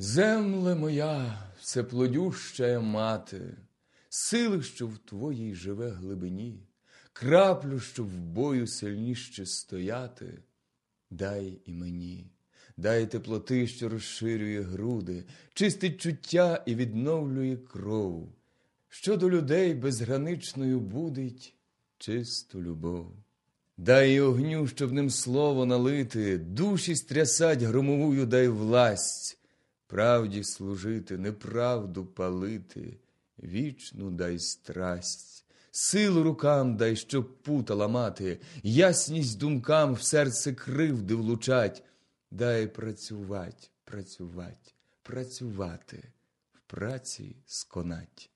Земле моя, всеплодющая мати, сили, що в твоїй живе глибині, краплю, що в бою сильніше стояти, дай і мені, дай теплоти, що розширює груди, чистить чуття і відновлює кров, що до людей безграничною будить чисту любов. Дай огню, щоб ним слово налити, душі стрясать громовую дай власть, правді служити, неправду палити, вічну дай страсть, силу рукам дай, щоб пута ламати, ясність думкам в серце кривди влучать, дай працювать, працювать, працювати, в праці сконать.